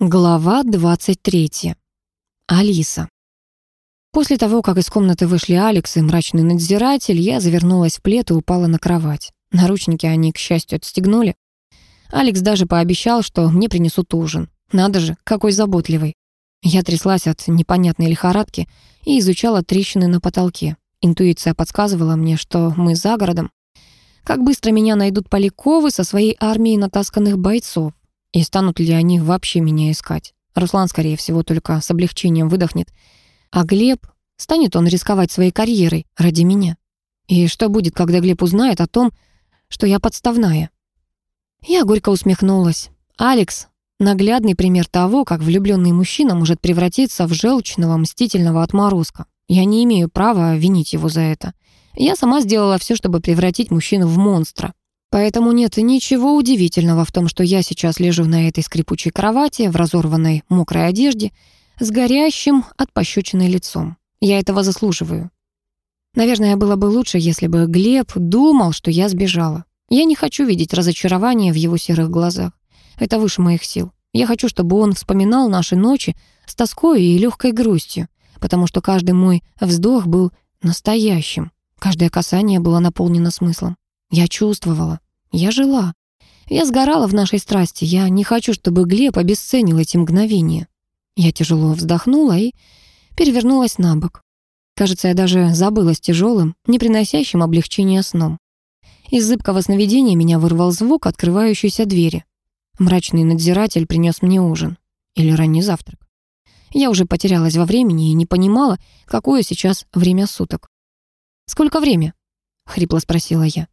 Глава 23. Алиса. После того, как из комнаты вышли Алекс и мрачный надзиратель, я завернулась в плед и упала на кровать. Наручники они, к счастью, отстегнули. Алекс даже пообещал, что мне принесут ужин. Надо же, какой заботливый. Я тряслась от непонятной лихорадки и изучала трещины на потолке. Интуиция подсказывала мне, что мы за городом. Как быстро меня найдут Поляковы со своей армией натасканных бойцов. И станут ли они вообще меня искать? Руслан, скорее всего, только с облегчением выдохнет. А Глеб, станет он рисковать своей карьерой ради меня? И что будет, когда Глеб узнает о том, что я подставная? Я горько усмехнулась. Алекс — наглядный пример того, как влюбленный мужчина может превратиться в желчного, мстительного отморозка. Я не имею права винить его за это. Я сама сделала все, чтобы превратить мужчину в монстра. Поэтому нет ничего удивительного в том, что я сейчас лежу на этой скрипучей кровати в разорванной мокрой одежде с горящим от пощечиной лицом. Я этого заслуживаю. Наверное, было бы лучше, если бы Глеб думал, что я сбежала. Я не хочу видеть разочарование в его серых глазах. Это выше моих сил. Я хочу, чтобы он вспоминал наши ночи с тоской и легкой грустью, потому что каждый мой вздох был настоящим, каждое касание было наполнено смыслом. Я чувствовала. Я жила. Я сгорала в нашей страсти. Я не хочу, чтобы Глеб обесценил эти мгновения. Я тяжело вздохнула и перевернулась на бок. Кажется, я даже забылась тяжелым, не приносящим облегчения сном. Из зыбкого сновидения меня вырвал звук открывающейся двери. Мрачный надзиратель принес мне ужин. Или ранний завтрак. Я уже потерялась во времени и не понимала, какое сейчас время суток. «Сколько время?» — хрипло спросила я.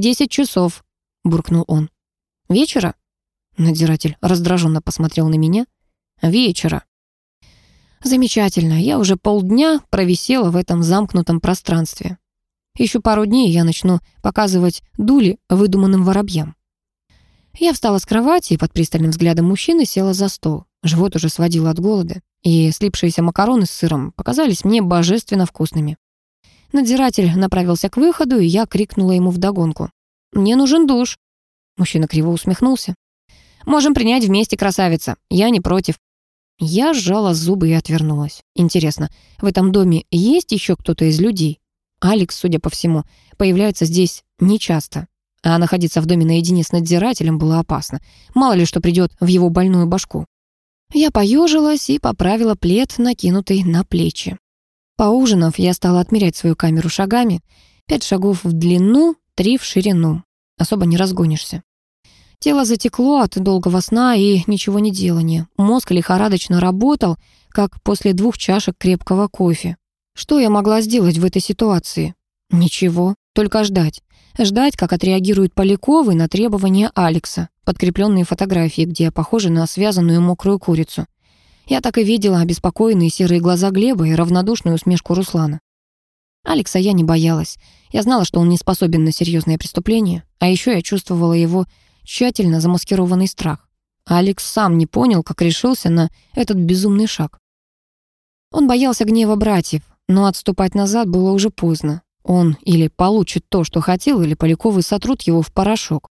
«Десять часов», — буркнул он. «Вечера?» Надзиратель раздраженно посмотрел на меня. «Вечера». Замечательно, я уже полдня провисела в этом замкнутом пространстве. Еще пару дней я начну показывать дули выдуманным воробьям. Я встала с кровати и под пристальным взглядом мужчины села за стол. Живот уже сводило от голода, и слипшиеся макароны с сыром показались мне божественно вкусными. Надзиратель направился к выходу, и я крикнула ему вдогонку. «Мне нужен душ». Мужчина криво усмехнулся. «Можем принять вместе, красавица. Я не против». Я сжала зубы и отвернулась. Интересно, в этом доме есть еще кто-то из людей? Алекс, судя по всему, появляется здесь нечасто. А находиться в доме наедине с надзирателем было опасно. Мало ли что придет в его больную башку. Я поежилась и поправила плед, накинутый на плечи. Поужинав, я стала отмерять свою камеру шагами. Пять шагов в длину, три в ширину. Особо не разгонишься. Тело затекло от долгого сна и ничего не делания. Мозг лихорадочно работал, как после двух чашек крепкого кофе. Что я могла сделать в этой ситуации? Ничего, только ждать. Ждать, как отреагируют Поляковы на требования Алекса, подкрепленные фотографии, где я похожа на связанную мокрую курицу. Я так и видела обеспокоенные серые глаза Глеба и равнодушную усмешку Руслана. Алекса я не боялась. Я знала, что он не способен на серьезное преступление, а еще я чувствовала его тщательно замаскированный страх. Алекс сам не понял, как решился на этот безумный шаг. Он боялся гнева братьев, но отступать назад было уже поздно. Он или получит то, что хотел, или Поляковы сотрут его в порошок.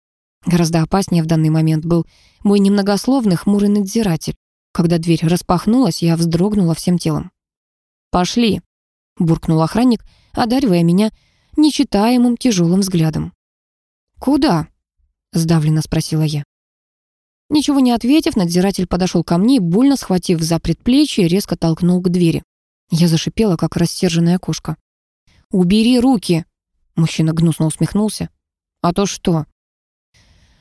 Гораздо опаснее в данный момент был мой немногословный хмурый надзиратель. Когда дверь распахнулась, я вздрогнула всем телом. «Пошли», — буркнул охранник, одаривая меня нечитаемым тяжелым взглядом. «Куда?» — сдавленно спросила я. Ничего не ответив, надзиратель подошел ко мне, больно схватив за предплечье, резко толкнул к двери. Я зашипела, как рассерженная кошка. «Убери руки!» Мужчина гнусно усмехнулся. «А то что?»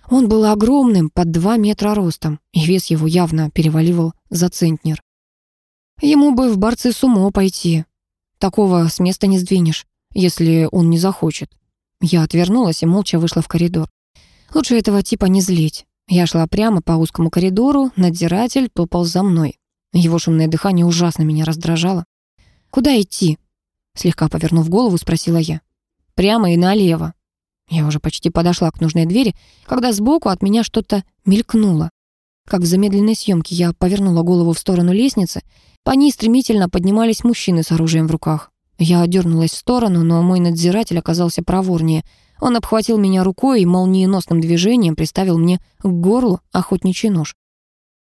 Он был огромным, под два метра ростом, и вес его явно переваливал за центнер. Ему бы в борцы сумо пойти. Такого с места не сдвинешь, если он не захочет. Я отвернулась и молча вышла в коридор. Лучше этого типа не злить. Я шла прямо по узкому коридору, надзиратель топал за мной. Его шумное дыхание ужасно меня раздражало. «Куда идти?» Слегка повернув голову, спросила я. «Прямо и налево», я уже почти подошла к нужной двери, когда сбоку от меня что-то мелькнуло. Как в замедленной съемке я повернула голову в сторону лестницы, по ней стремительно поднимались мужчины с оружием в руках. Я дернулась в сторону, но мой надзиратель оказался проворнее. Он обхватил меня рукой и молниеносным движением приставил мне к горлу охотничий нож.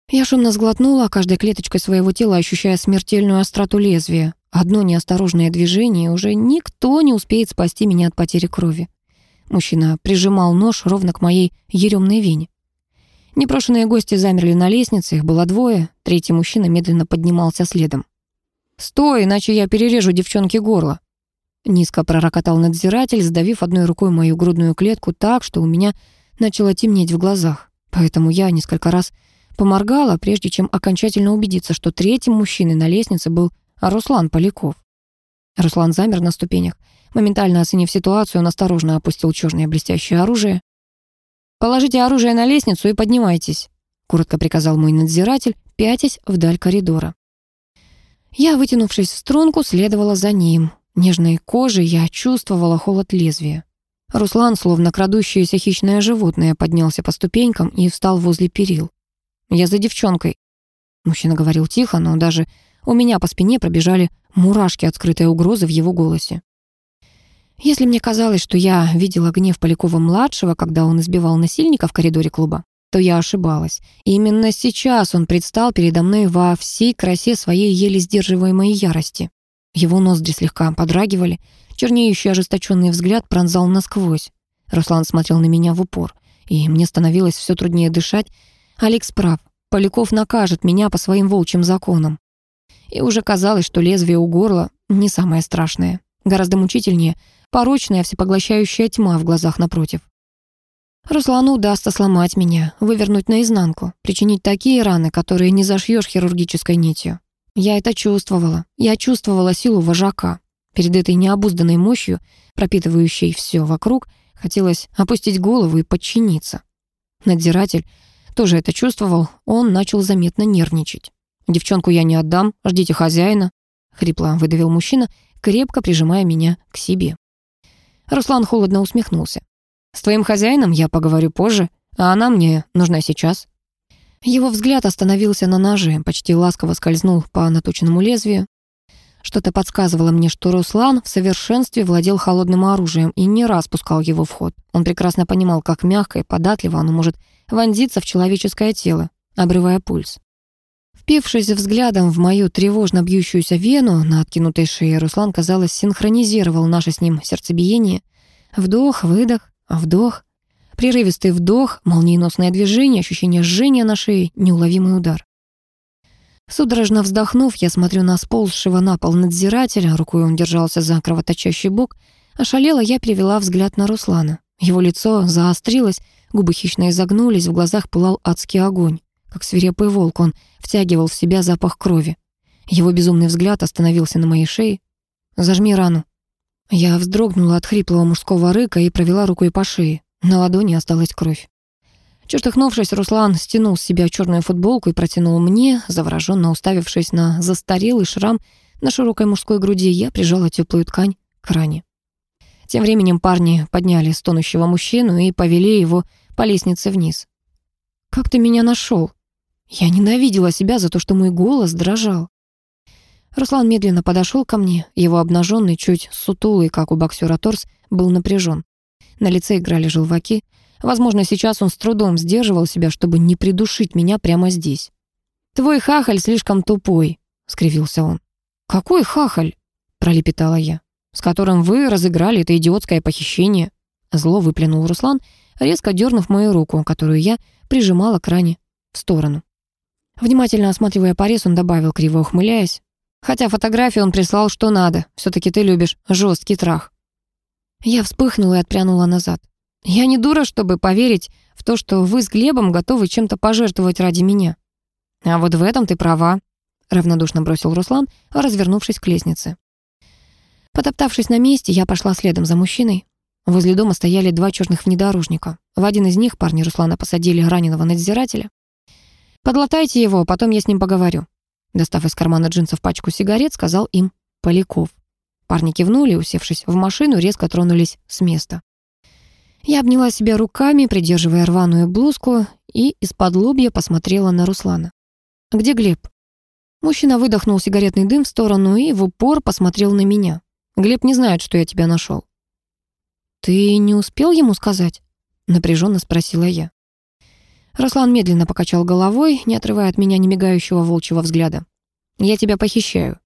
Я шумно сглотнула, каждой клеточкой своего тела ощущая смертельную остроту лезвия. Одно неосторожное движение, и уже никто не успеет спасти меня от потери крови. Мужчина прижимал нож ровно к моей еремной вене. Непрошенные гости замерли на лестнице, их было двое, третий мужчина медленно поднимался следом. «Стой, иначе я перережу девчонке горло!» Низко пророкотал надзиратель, сдавив одной рукой мою грудную клетку так, что у меня начало темнеть в глазах. Поэтому я несколько раз поморгала, прежде чем окончательно убедиться, что третьим мужчиной на лестнице был Руслан Поляков. Руслан замер на ступенях. Моментально оценив ситуацию, он осторожно опустил черное блестящее оружие. «Положите оружие на лестницу и поднимайтесь», — коротко приказал мой надзиратель, пятясь вдаль коридора. Я, вытянувшись в струнку, следовала за ним. Нежной кожей я чувствовала холод лезвия. Руслан, словно крадущееся хищное животное, поднялся по ступенькам и встал возле перил. «Я за девчонкой». Мужчина говорил тихо, но даже у меня по спине пробежали мурашки от скрытой угрозы в его голосе. Если мне казалось, что я видела гнев Полякова-младшего, когда он избивал насильника в коридоре клуба, то я ошибалась. Именно сейчас он предстал передо мной во всей красе своей еле сдерживаемой ярости. Его ноздри слегка подрагивали, чернеющий ожесточенный взгляд пронзал насквозь. Руслан смотрел на меня в упор, и мне становилось все труднее дышать. Алекс прав, Поляков накажет меня по своим волчьим законам. И уже казалось, что лезвие у горла не самое страшное. Гораздо мучительнее порочная всепоглощающая тьма в глазах напротив. Руслану удастся сломать меня, вывернуть наизнанку, причинить такие раны, которые не зашьешь хирургической нитью. Я это чувствовала. Я чувствовала силу вожака. Перед этой необузданной мощью, пропитывающей все вокруг, хотелось опустить голову и подчиниться. Надзиратель тоже это чувствовал, он начал заметно нервничать. «Девчонку я не отдам, ждите хозяина», — хрипло выдавил мужчина, крепко прижимая меня к себе. Руслан холодно усмехнулся. «С твоим хозяином я поговорю позже, а она мне нужна сейчас». Его взгляд остановился на ноже, почти ласково скользнул по наточенному лезвию. Что-то подсказывало мне, что Руслан в совершенстве владел холодным оружием и не раз пускал его в ход. Он прекрасно понимал, как мягко и податливо оно может вонзиться в человеческое тело, обрывая пульс. Впившись взглядом в мою тревожно бьющуюся вену на откинутой шее, Руслан, казалось, синхронизировал наше с ним сердцебиение. Вдох, выдох, вдох. Прерывистый вдох, молниеносное движение, ощущение жжения на шее, неуловимый удар. Судорожно вздохнув, я смотрю на сползшего на пол надзирателя, рукой он держался за кровоточащий бок. Ошалела, я перевела взгляд на Руслана. Его лицо заострилось, губы хищно изогнулись, в глазах пылал адский огонь. Как свирепый волк, он втягивал в себя запах крови. Его безумный взгляд остановился на моей шее. «Зажми рану». Я вздрогнула от хриплого мужского рыка и провела рукой по шее. На ладони осталась кровь. Чертыхнувшись, Руслан стянул с себя черную футболку и протянул мне, завороженно уставившись на застарелый шрам на широкой мужской груди, я прижала теплую ткань к ране. Тем временем парни подняли стонущего мужчину и повели его по лестнице вниз. «Как ты меня нашел?» Я ненавидела себя за то, что мой голос дрожал. Руслан медленно подошел ко мне. Его обнаженный, чуть сутулый, как у боксера торс, был напряжен. На лице играли желваки. Возможно, сейчас он с трудом сдерживал себя, чтобы не придушить меня прямо здесь. «Твой хахаль слишком тупой», — скривился он. «Какой хахаль?» — пролепетала я. «С которым вы разыграли это идиотское похищение». Зло выплюнул Руслан, резко дернув мою руку, которую я прижимала к ране в сторону. Внимательно осматривая порез, он добавил, криво ухмыляясь. «Хотя фотографию он прислал что надо. Все-таки ты любишь жесткий трах». Я вспыхнула и отпрянула назад. «Я не дура, чтобы поверить в то, что вы с Глебом готовы чем-то пожертвовать ради меня». «А вот в этом ты права», — равнодушно бросил Руслан, развернувшись к лестнице. Потоптавшись на месте, я пошла следом за мужчиной. Возле дома стояли два черных внедорожника. В один из них парни Руслана посадили раненого надзирателя. «Подлатайте его, потом я с ним поговорю». Достав из кармана джинсов пачку сигарет, сказал им Поляков. Парни кивнули, усевшись в машину, резко тронулись с места. Я обняла себя руками, придерживая рваную блузку, и из-под лобья посмотрела на Руслана. «Где Глеб?» Мужчина выдохнул сигаретный дым в сторону и в упор посмотрел на меня. «Глеб не знает, что я тебя нашел». «Ты не успел ему сказать?» — напряженно спросила я. Руслан медленно покачал головой, не отрывая от меня немигающего волчьего взгляда. «Я тебя похищаю».